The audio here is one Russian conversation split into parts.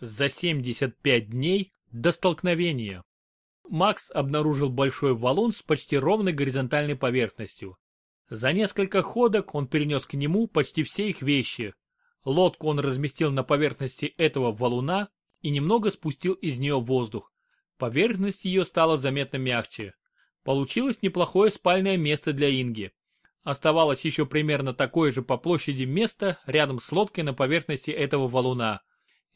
За 75 дней до столкновения. Макс обнаружил большой валун с почти ровной горизонтальной поверхностью. За несколько ходок он перенес к нему почти все их вещи. Лодку он разместил на поверхности этого валуна и немного спустил из нее воздух. Поверхность ее стала заметно мягче. Получилось неплохое спальное место для Инги. Оставалось еще примерно такое же по площади место рядом с лодкой на поверхности этого валуна.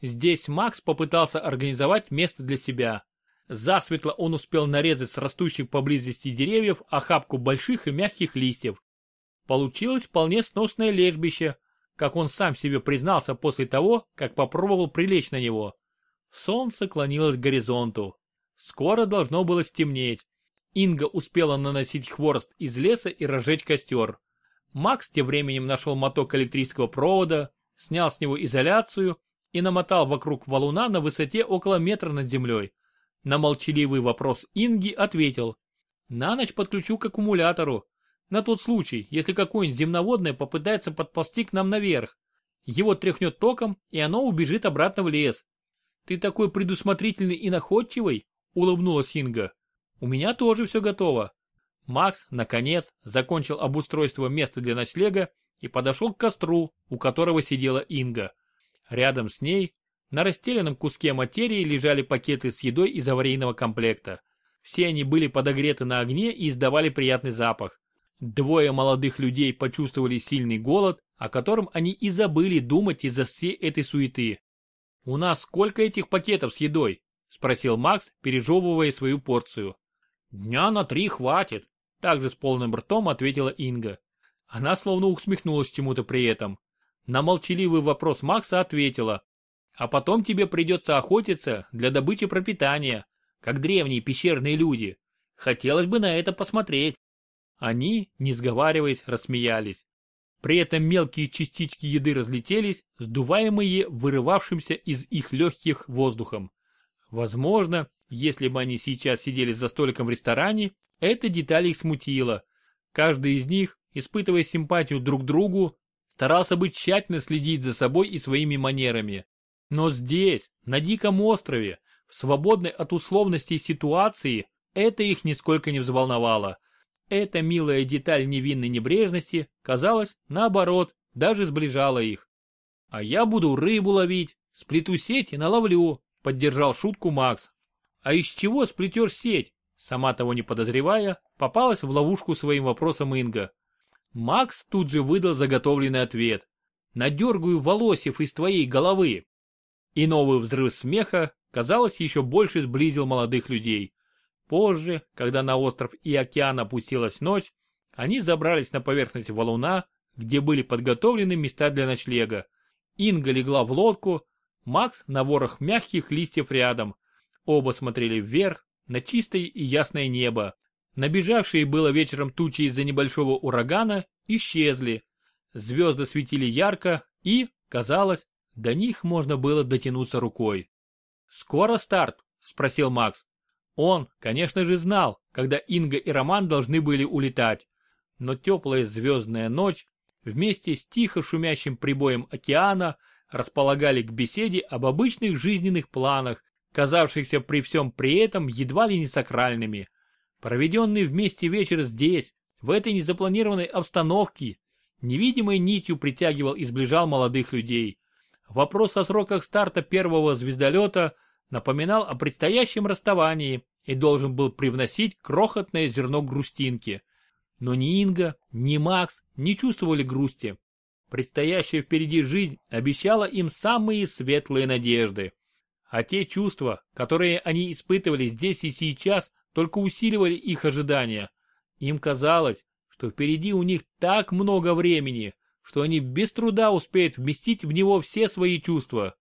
Здесь Макс попытался организовать место для себя. Засветло он успел нарезать с растущих поблизости деревьев охапку больших и мягких листьев. Получилось вполне сносное лежбище, как он сам себе признался после того, как попробовал прилечь на него. Солнце клонилось к горизонту. Скоро должно было стемнеть. Инга успела наносить хворост из леса и разжечь костер. Макс тем временем нашел моток электрического провода, снял с него изоляцию и намотал вокруг валуна на высоте около метра над землей. На молчаливый вопрос Инги ответил. На ночь подключу к аккумулятору. На тот случай, если какое-нибудь земноводное попытается подползти к нам наверх. Его тряхнет током, и оно убежит обратно в лес. Ты такой предусмотрительный и находчивый, улыбнулась Инга. У меня тоже все готово. Макс, наконец, закончил обустройство места для ночлега и подошел к костру, у которого сидела Инга. Рядом с ней, на расстеленном куске материи, лежали пакеты с едой из аварийного комплекта. Все они были подогреты на огне и издавали приятный запах. Двое молодых людей почувствовали сильный голод, о котором они и забыли думать из-за всей этой суеты. «У нас сколько этих пакетов с едой?» – спросил Макс, пережевывая свою порцию. «Дня на три хватит», – также с полным ртом ответила Инга. Она словно усмехнулась чему-то при этом. На молчаливый вопрос Макса ответила. «А потом тебе придется охотиться для добычи пропитания, как древние пещерные люди. Хотелось бы на это посмотреть». Они, не сговариваясь, рассмеялись. При этом мелкие частички еды разлетелись, сдуваемые вырывавшимся из их легких воздухом. Возможно, если бы они сейчас сидели за столиком в ресторане, эта деталь их смутила. Каждый из них, испытывая симпатию друг к другу, старался бы тщательно следить за собой и своими манерами. Но здесь, на диком острове, в свободной от условностей ситуации, это их нисколько не взволновало. Эта милая деталь невинной небрежности, казалось, наоборот, даже сближала их. «А я буду рыбу ловить, сплету сеть и наловлю», — поддержал шутку Макс. «А из чего сплетешь сеть?» Сама того не подозревая, попалась в ловушку своим вопросом Инга. Макс тут же выдал заготовленный ответ. «Надергаю волосев из твоей головы». И новый взрыв смеха, казалось, еще больше сблизил молодых людей. Позже, когда на остров и океан опустилась ночь, они забрались на поверхность валуна, где были подготовлены места для ночлега. Инга легла в лодку, Макс на ворох мягких листьев рядом. Оба смотрели вверх, на чистое и ясное небо. Набежавшие было вечером тучи из-за небольшого урагана исчезли. Звезды светили ярко и, казалось, до них можно было дотянуться рукой. «Скоро старт?» – спросил Макс. Он, конечно же, знал, когда Инга и Роман должны были улетать. Но теплая звездная ночь вместе с тихо шумящим прибоем океана располагали к беседе об обычных жизненных планах, казавшихся при всем при этом едва ли не сакральными. Проведенный вместе вечер здесь, в этой незапланированной обстановке, невидимой нитью притягивал и сближал молодых людей. Вопрос о сроках старта первого звездолета напоминал о предстоящем расставании и должен был привносить крохотное зерно грустинки. Но ни Инга, ни Макс не чувствовали грусти. Предстоящая впереди жизнь обещала им самые светлые надежды. А те чувства, которые они испытывали здесь и сейчас, только усиливали их ожидания. Им казалось, что впереди у них так много времени, что они без труда успеют вместить в него все свои чувства.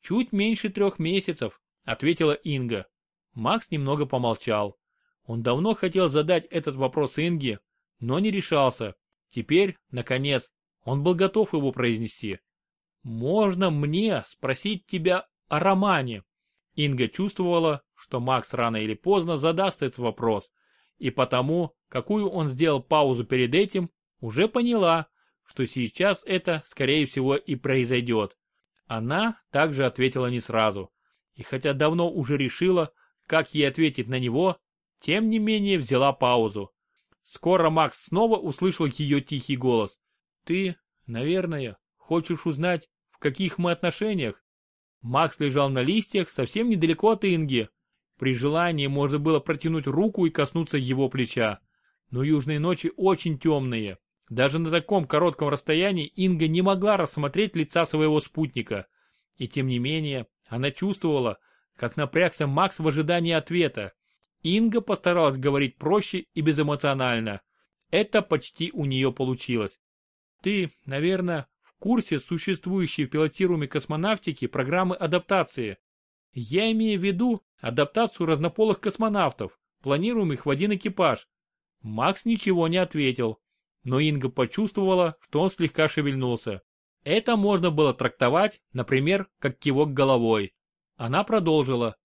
Чуть меньше трех месяцев, ответила Инга. Макс немного помолчал. Он давно хотел задать этот вопрос Инге, но не решался. Теперь, наконец, он был готов его произнести. «Можно мне спросить тебя о романе?» Инга чувствовала, что Макс рано или поздно задаст этот вопрос, и потому, какую он сделал паузу перед этим, уже поняла, что сейчас это, скорее всего, и произойдет. Она также ответила не сразу. И хотя давно уже решила, как ей ответить на него, тем не менее взяла паузу. Скоро Макс снова услышал ее тихий голос. «Ты, наверное, хочешь узнать, в каких мы отношениях?» Макс лежал на листьях совсем недалеко от Инги. При желании можно было протянуть руку и коснуться его плеча. Но южные ночи очень темные. Даже на таком коротком расстоянии Инга не могла рассмотреть лица своего спутника. И тем не менее, она чувствовала, как напрягся Макс в ожидании ответа. Инга постаралась говорить проще и безэмоционально. Это почти у нее получилось. Ты, наверное, в курсе существующей в пилотируемой космонавтике программы адаптации. Я имею в виду адаптацию разнополых космонавтов, планируемых в один экипаж. Макс ничего не ответил, но Инга почувствовала, что он слегка шевельнулся. Это можно было трактовать, например, как кивок головой. Она продолжила.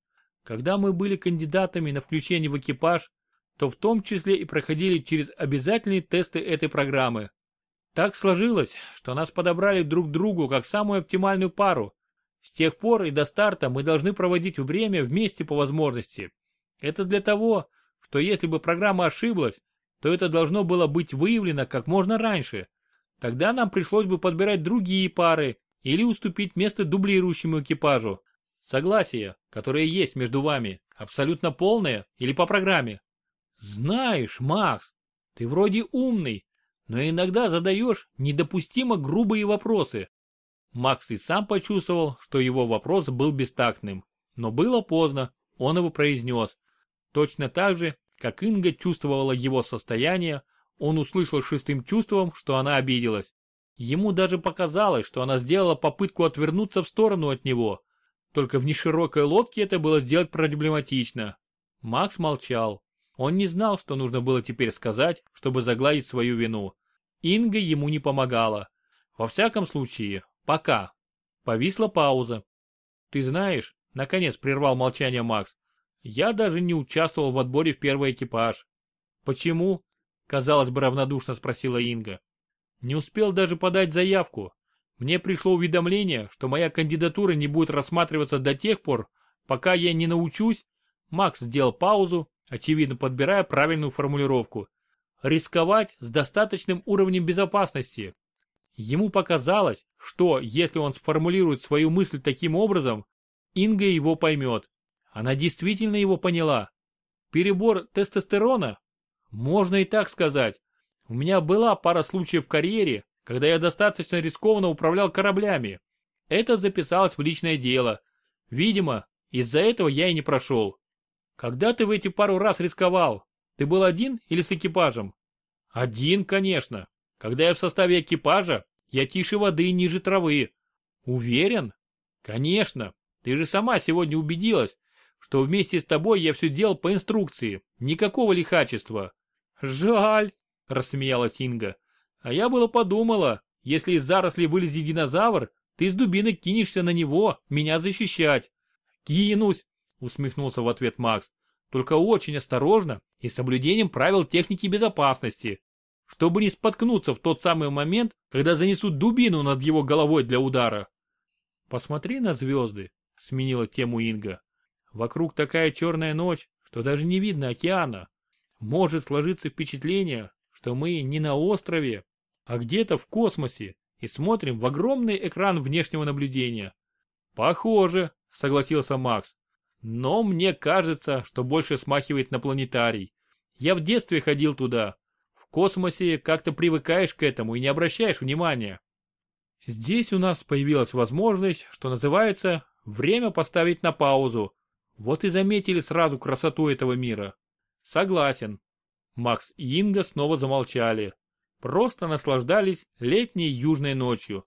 Когда мы были кандидатами на включение в экипаж, то в том числе и проходили через обязательные тесты этой программы. Так сложилось, что нас подобрали друг к другу как самую оптимальную пару. С тех пор и до старта мы должны проводить время вместе по возможности. Это для того, что если бы программа ошиблась, то это должно было быть выявлено как можно раньше. Тогда нам пришлось бы подбирать другие пары или уступить место дублирующему экипажу. Согласие, которое есть между вами, абсолютно полное или по программе? Знаешь, Макс, ты вроде умный, но иногда задаешь недопустимо грубые вопросы. Макс и сам почувствовал, что его вопрос был бестактным. Но было поздно, он его произнес. Точно так же, как Инга чувствовала его состояние, он услышал шестым чувством, что она обиделась. Ему даже показалось, что она сделала попытку отвернуться в сторону от него. Только в неширокой лодке это было сделать проблематично. Макс молчал. Он не знал, что нужно было теперь сказать, чтобы загладить свою вину. Инга ему не помогала. Во всяком случае, пока. Повисла пауза. Ты знаешь, наконец прервал молчание Макс, я даже не участвовал в отборе в первый экипаж. Почему? Казалось бы, равнодушно спросила Инга. Не успел даже подать заявку. Мне пришло уведомление, что моя кандидатура не будет рассматриваться до тех пор, пока я не научусь. Макс сделал паузу, очевидно подбирая правильную формулировку. Рисковать с достаточным уровнем безопасности. Ему показалось, что если он сформулирует свою мысль таким образом, Инга его поймет. Она действительно его поняла. Перебор тестостерона? Можно и так сказать. У меня была пара случаев в карьере, когда я достаточно рискованно управлял кораблями. Это записалось в личное дело. Видимо, из-за этого я и не прошел. Когда ты в эти пару раз рисковал? Ты был один или с экипажем? Один, конечно. Когда я в составе экипажа, я тише воды и ниже травы. Уверен? Конечно. Ты же сама сегодня убедилась, что вместе с тобой я все делал по инструкции, никакого лихачества. Жаль, рассмеялась Инга. А я было подумала, если из зарослей вылезет динозавр, ты из дубинок кинешься на него, меня защищать. Кинусь, усмехнулся в ответ Макс. Только очень осторожно и с соблюдением правил техники безопасности, чтобы не споткнуться в тот самый момент, когда занесут дубину над его головой для удара. Посмотри на звезды, сменила тему Инга. Вокруг такая черная ночь, что даже не видно океана. Может сложиться впечатление, что мы не на острове, а где-то в космосе и смотрим в огромный экран внешнего наблюдения. Похоже, согласился Макс. Но мне кажется, что больше смахивает на планетарий. Я в детстве ходил туда. В космосе как-то привыкаешь к этому и не обращаешь внимания. Здесь у нас появилась возможность, что называется, время поставить на паузу, вот и заметили сразу красоту этого мира. Согласен. Макс и Инга снова замолчали. Просто наслаждались летней южной ночью.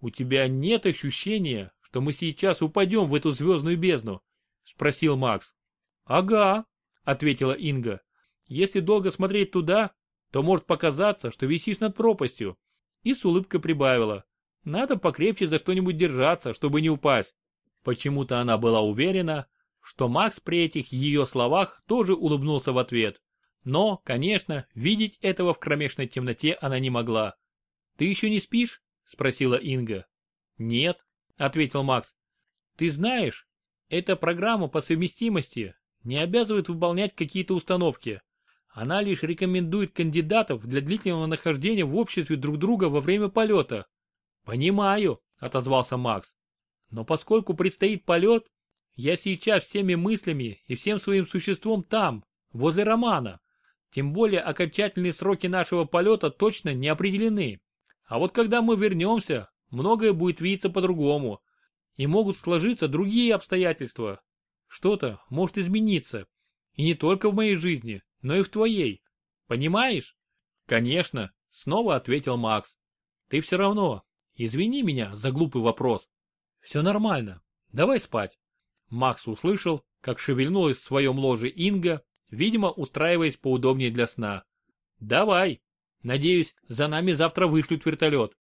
У тебя нет ощущения, что мы сейчас упадем в эту звездную бездну? Спросил Макс. Ага, ответила Инга. Если долго смотреть туда, то может показаться, что висишь над пропастью. И с улыбкой прибавила. Надо покрепче за что-нибудь держаться, чтобы не упасть. Почему-то она была уверена, что Макс при этих ее словах тоже улыбнулся в ответ. Но, конечно, видеть этого в кромешной темноте она не могла. «Ты еще не спишь?» – спросила Инга. «Нет», – ответил Макс. Ты знаешь, эта программа по совместимости не обязывает выполнять какие-то установки. Она лишь рекомендует кандидатов для длительного нахождения в обществе друг друга во время полета. Понимаю, отозвался Макс. Но поскольку предстоит полет, я сейчас всеми мыслями и всем своим существом там, возле Романа. Тем более окончательные сроки нашего полета точно не определены. А вот когда мы вернемся, многое будет видеться по-другому. И могут сложиться другие обстоятельства. Что-то может измениться. И не только в моей жизни, но и в твоей. Понимаешь? Конечно, снова ответил Макс. Ты все равно. Извини меня за глупый вопрос. Все нормально. Давай спать. Макс услышал, как шевельнулась в своем ложе Инга, видимо, устраиваясь поудобнее для сна. Давай. Надеюсь, за нами завтра вышлют вертолет.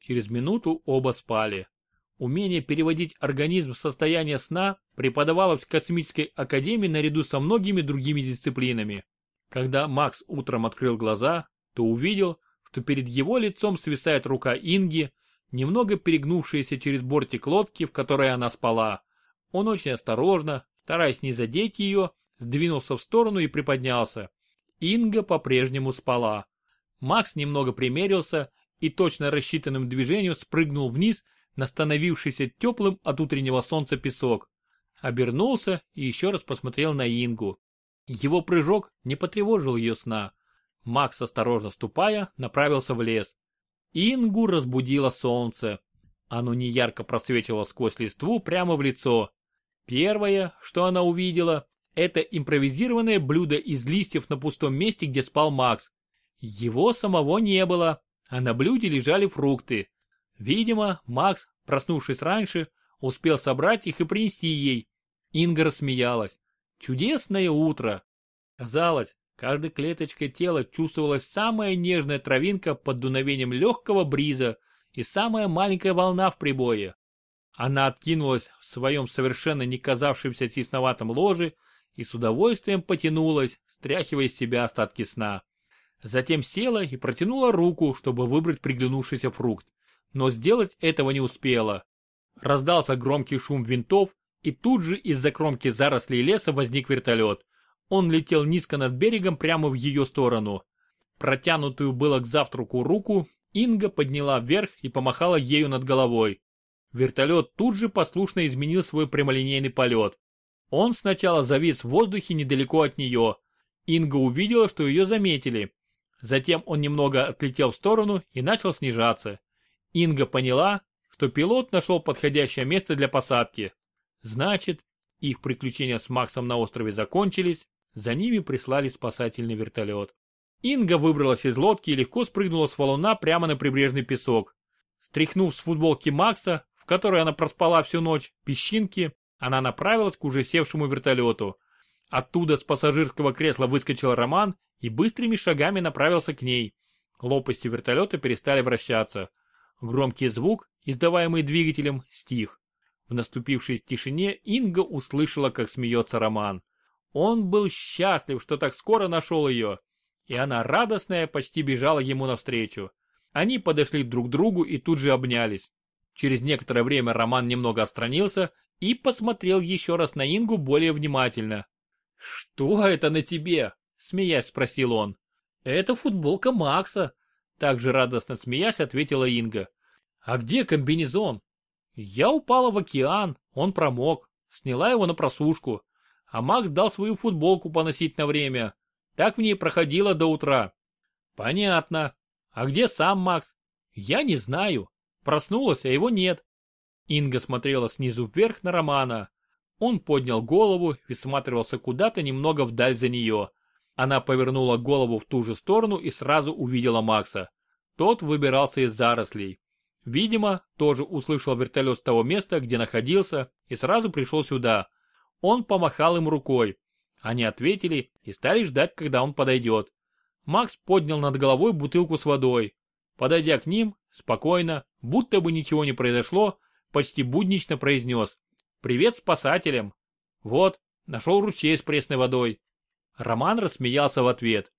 Через минуту оба спали. Умение переводить организм в состояние сна преподавалось в космической академии наряду со многими другими дисциплинами. Когда Макс утром открыл глаза, то увидел, что перед его лицом свисает рука Инги, немного перегнувшаяся через бортик лодки, в которой она спала. Он очень осторожно, стараясь не задеть ее, сдвинулся в сторону и приподнялся. Инга по-прежнему спала. Макс немного примерился и точно рассчитанным движением спрыгнул вниз на становившийся теплым от утреннего солнца песок. Обернулся и еще раз посмотрел на Ингу. Его прыжок не потревожил ее сна. Макс, осторожно ступая, направился в лес. Ингу разбудило солнце. Оно неярко просвечивало сквозь листву прямо в лицо. Первое, что она увидела, это импровизированное блюдо из листьев на пустом месте, где спал Макс. Его самого не было, а на блюде лежали фрукты. Видимо, Макс, проснувшись раньше, успел собрать их и принести ей. Инга рассмеялась. Чудесное утро. Казалось, каждой клеточкой тела чувствовалась самая нежная травинка под дуновением легкого бриза и самая маленькая волна в прибое. Она откинулась в своем совершенно не казавшемся тесноватом ложе и с удовольствием потянулась, стряхивая из себя остатки сна. Затем села и протянула руку, чтобы выбрать приглянувшийся фрукт но сделать этого не успела. Раздался громкий шум винтов, и тут же из-за кромки зарослей леса возник вертолет. Он летел низко над берегом прямо в ее сторону. Протянутую было к завтраку руку, Инга подняла вверх и помахала ею над головой. Вертолет тут же послушно изменил свой прямолинейный полет. Он сначала завис в воздухе недалеко от нее. Инга увидела, что ее заметили. Затем он немного отлетел в сторону и начал снижаться. Инга поняла, что пилот нашел подходящее место для посадки. Значит, их приключения с Максом на острове закончились, за ними прислали спасательный вертолет. Инга выбралась из лодки и легко спрыгнула с валуна прямо на прибрежный песок. Стряхнув с футболки Макса, в которой она проспала всю ночь, песчинки, она направилась к уже севшему вертолету. Оттуда с пассажирского кресла выскочил Роман и быстрыми шагами направился к ней. Лопасти вертолета перестали вращаться. Громкий звук, издаваемый двигателем, стих. В наступившей тишине Инга услышала, как смеется Роман. Он был счастлив, что так скоро нашел ее. И она радостная почти бежала ему навстречу. Они подошли друг к другу и тут же обнялись. Через некоторое время Роман немного отстранился и посмотрел еще раз на Ингу более внимательно. «Что это на тебе?» – смеясь спросил он. «Это футболка Макса», также радостно смеясь, ответила Инга. А где комбинезон? Я упала в океан, он промок. Сняла его на просушку. А Макс дал свою футболку поносить на время. Так в ней проходила до утра. Понятно. А где сам Макс? Я не знаю. Проснулась, а его нет. Инга смотрела снизу вверх на Романа. Он поднял голову и всматривался куда-то немного вдаль за нее. Она повернула голову в ту же сторону и сразу увидела Макса. Тот выбирался из зарослей. Видимо, тоже услышал вертолет с того места, где находился, и сразу пришел сюда. Он помахал им рукой. Они ответили и стали ждать, когда он подойдет. Макс поднял над головой бутылку с водой. Подойдя к ним, спокойно, будто бы ничего не произошло, почти буднично произнес. «Привет спасателям!» «Вот, нашел ручей с пресной водой. Роман рассмеялся в ответ.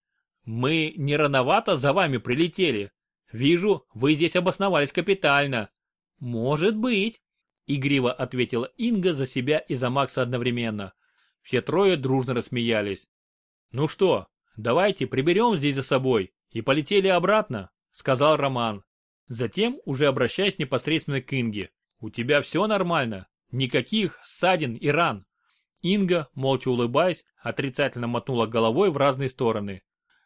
«Мы не рановато за вами прилетели. Вижу, вы здесь обосновались капитально». «Может быть». Игриво ответила Инга за себя и за Макса одновременно. Все трое дружно рассмеялись. Ну что, давайте приберем здесь за собой и полетели обратно, сказал Роман. Затем, уже обращаясь непосредственно к Инге. У тебя все нормально? Никаких ссадин и ран? Инга, молча улыбаясь, отрицательно мотнула головой в разные стороны.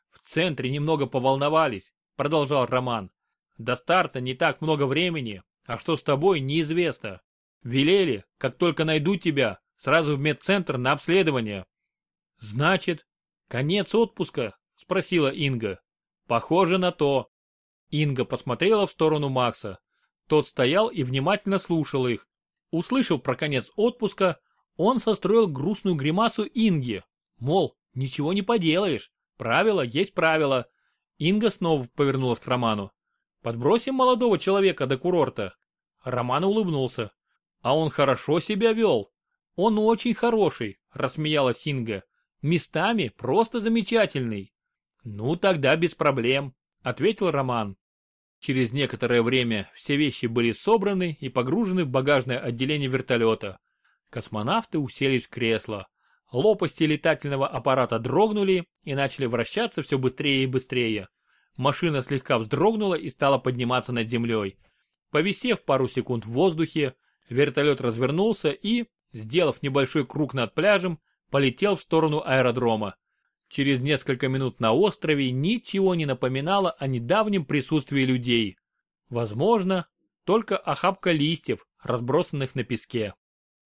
В центре немного поволновались, продолжал Роман. До старта не так много времени, а что с тобой неизвестно. Велели, как только найду тебя, сразу в медцентр на обследование. Значит, конец отпуска? Спросила Инга. Похоже на то. Инга посмотрела в сторону Макса. Тот стоял и внимательно слушал их. Услышав про конец отпуска, он состроил грустную гримасу Инге. Мол, ничего не поделаешь, правило есть правило. Инга снова повернулась к Роману. Подбросим молодого человека до курорта. Роман улыбнулся. А он хорошо себя вел. Он очень хороший, рассмеялась Инга. Местами просто замечательный. Ну тогда без проблем, ответил Роман. Через некоторое время все вещи были собраны и погружены в багажное отделение вертолета. Космонавты уселись в кресло. Лопасти летательного аппарата дрогнули и начали вращаться все быстрее и быстрее. Машина слегка вздрогнула и стала подниматься над землей. Повисев пару секунд в воздухе, вертолет развернулся и, сделав небольшой круг над пляжем, полетел в сторону аэродрома. Через несколько минут на острове ничего не напоминало о недавнем присутствии людей. Возможно, только охапка листьев, разбросанных на песке.